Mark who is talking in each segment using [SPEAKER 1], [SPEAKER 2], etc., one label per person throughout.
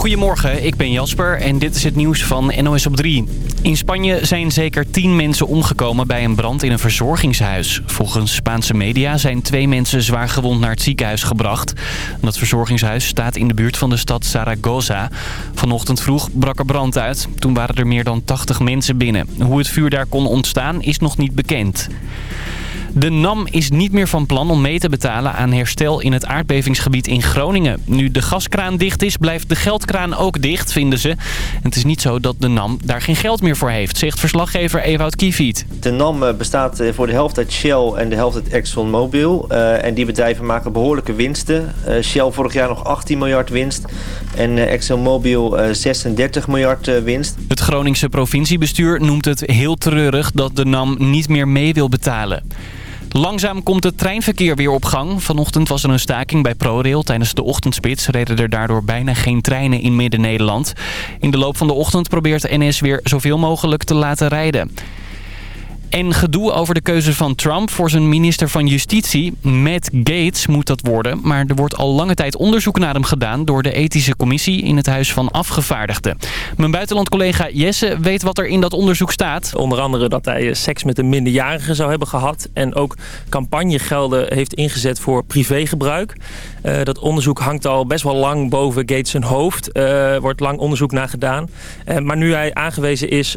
[SPEAKER 1] Goedemorgen, ik ben Jasper en dit is het nieuws van NOS op 3. In Spanje zijn zeker 10 mensen omgekomen bij een brand in een verzorgingshuis. Volgens Spaanse media zijn twee mensen zwaar gewond naar het ziekenhuis gebracht. Dat verzorgingshuis staat in de buurt van de stad Zaragoza. Vanochtend vroeg brak er brand uit. Toen waren er meer dan 80 mensen binnen. Hoe het vuur daar kon ontstaan is nog niet bekend. De NAM is niet meer van plan om mee te betalen aan herstel in het aardbevingsgebied in Groningen. Nu de gaskraan dicht is, blijft de geldkraan ook dicht, vinden ze. En het is niet zo dat de NAM daar geen geld meer voor heeft, zegt verslaggever Ewout Kiefiet.
[SPEAKER 2] De NAM eh, bestaat eh, voor de helft uit Shell en de helft uit ExxonMobil. Uh, en die bedrijven maken behoorlijke winsten. Uh, Shell vorig jaar nog 18 miljard winst en uh, ExxonMobil 36 miljard winst.
[SPEAKER 1] Het Groningse provinciebestuur noemt het heel treurig dat de NAM niet meer mee wil betalen. Langzaam komt het treinverkeer weer op gang. Vanochtend was er een staking bij ProRail. Tijdens de ochtendspits reden er daardoor bijna geen treinen in Midden-Nederland. In de loop van de ochtend probeert de NS weer zoveel mogelijk te laten rijden. En gedoe over de keuze van Trump voor zijn minister van Justitie. Matt Gates moet dat worden. Maar er wordt al lange tijd onderzoek naar hem gedaan... door de ethische commissie in het Huis van Afgevaardigden. Mijn buitenlandcollega Jesse weet wat er in dat onderzoek staat.
[SPEAKER 3] Onder andere dat hij seks met een minderjarige zou hebben gehad... en ook campagnegelden heeft ingezet voor privégebruik. Uh, dat onderzoek hangt al best wel lang boven Gates zijn hoofd. Er uh, wordt lang onderzoek naar gedaan. Maar nu hij aangewezen is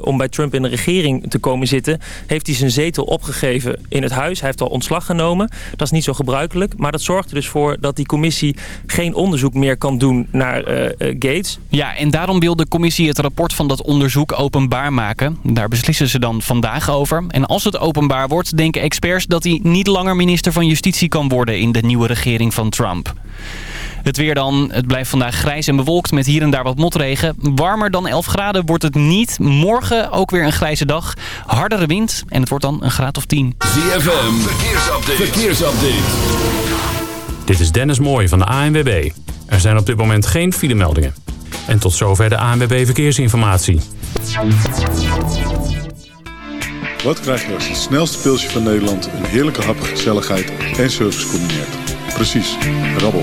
[SPEAKER 3] om bij Trump in de regering te komen zitten... heeft hij zijn zetel opgegeven in het huis. Hij heeft al ontslag genomen. Dat is niet zo gebruikelijk. Maar dat zorgt er dus voor dat die commissie geen onderzoek meer kan doen naar Gates.
[SPEAKER 1] Ja, en daarom wil de commissie het rapport van dat onderzoek openbaar maken. Daar beslissen ze dan vandaag over. En als het openbaar wordt, denken experts dat hij niet langer minister van Justitie kan worden in de nieuwe regering van Trump. Het weer dan. Het blijft vandaag grijs en bewolkt met hier en daar wat motregen. Warmer dan 11 graden wordt het niet. Morgen ook weer een grijze dag. Hardere wind en het wordt dan een graad of 10.
[SPEAKER 4] ZFM, verkeersupdate. verkeersupdate.
[SPEAKER 5] Dit is Dennis Mooij van de ANWB. Er zijn op dit moment geen filemeldingen. En tot zover de ANWB Verkeersinformatie.
[SPEAKER 6] Wat krijg je als het snelste pilsje van Nederland... een heerlijke hap, gezelligheid en service combineert? Precies, rabbel.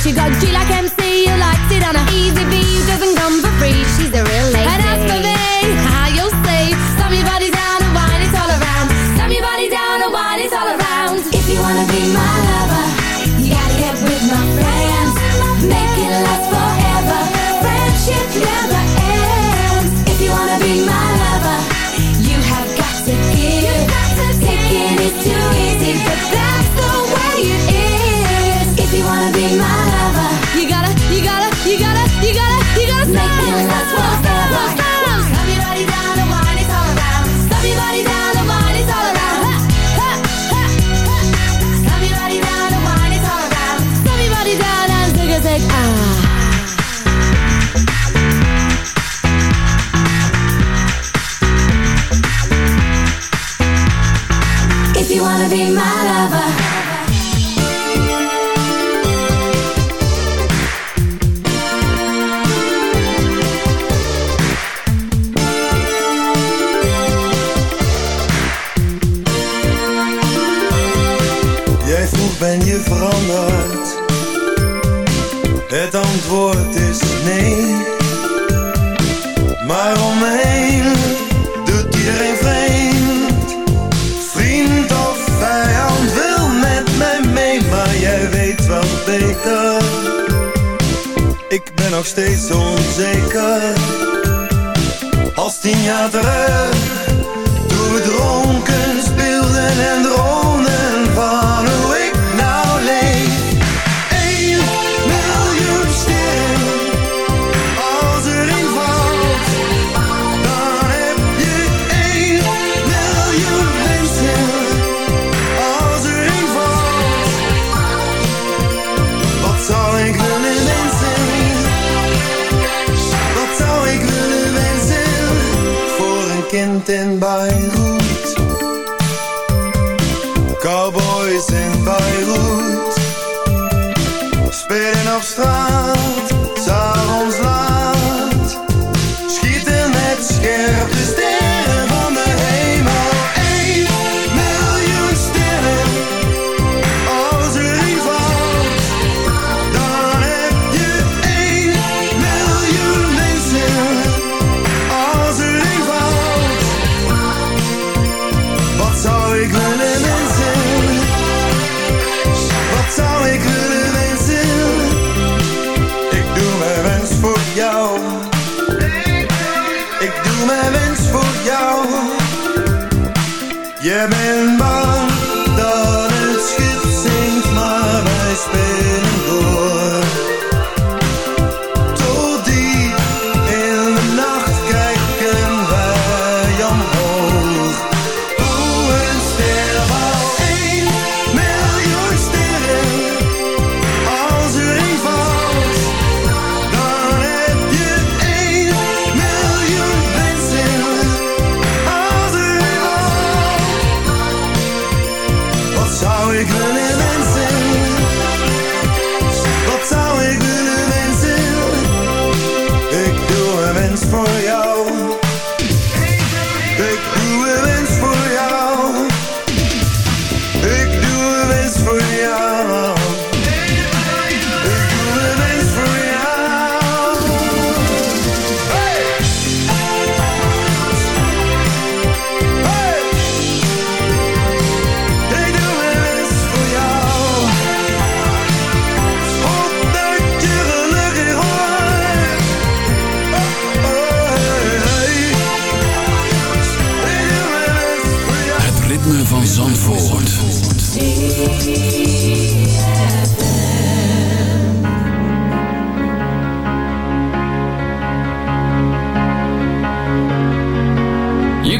[SPEAKER 7] she got
[SPEAKER 8] G like MC, you liked sit on a easy
[SPEAKER 7] beat. that's
[SPEAKER 9] why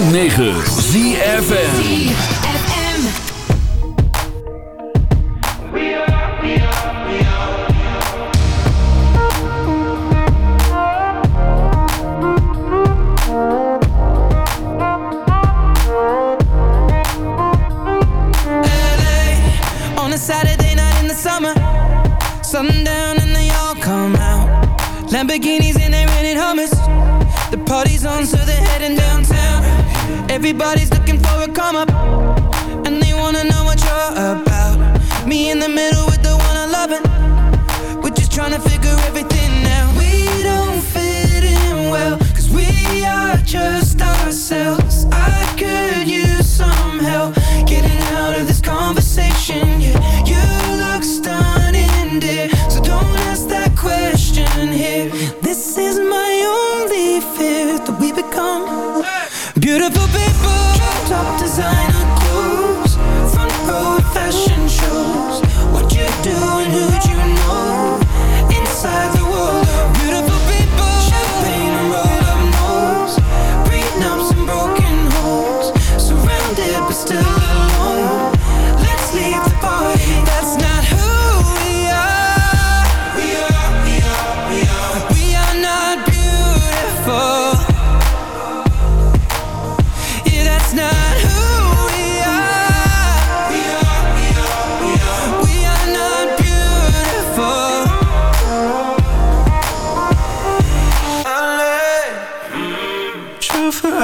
[SPEAKER 10] 106.9 ZFN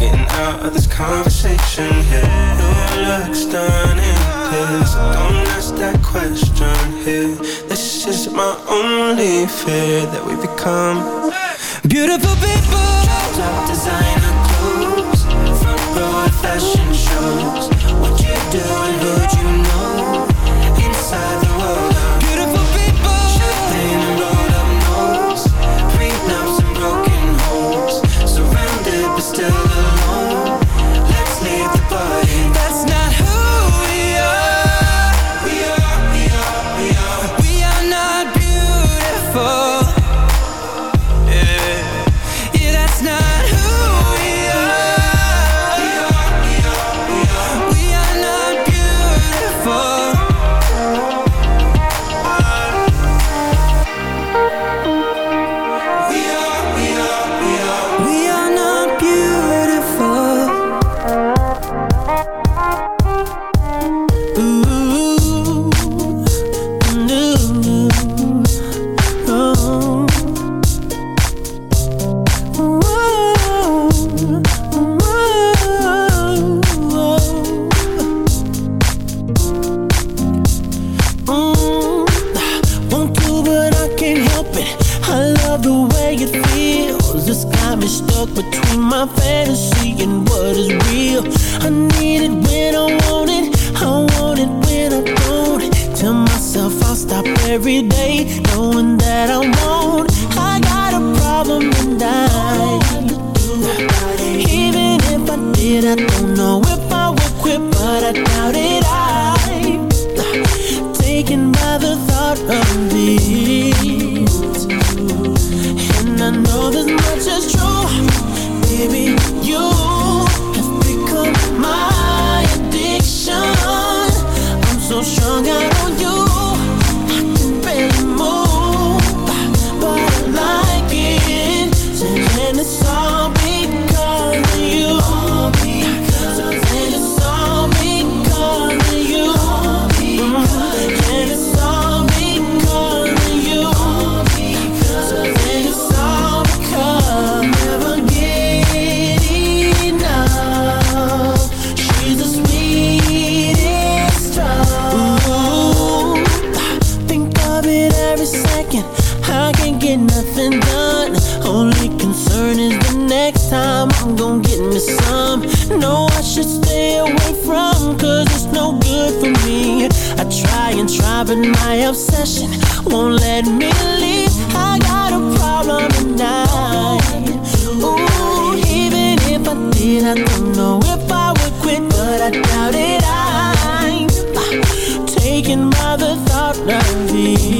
[SPEAKER 10] getting out of this conversation here. New looks done in this. Don't ask that question here. This is my only fear that we become beautiful people. Top designer clothes, front row fashion shows. What you do and who you know inside. shaken by the thought of you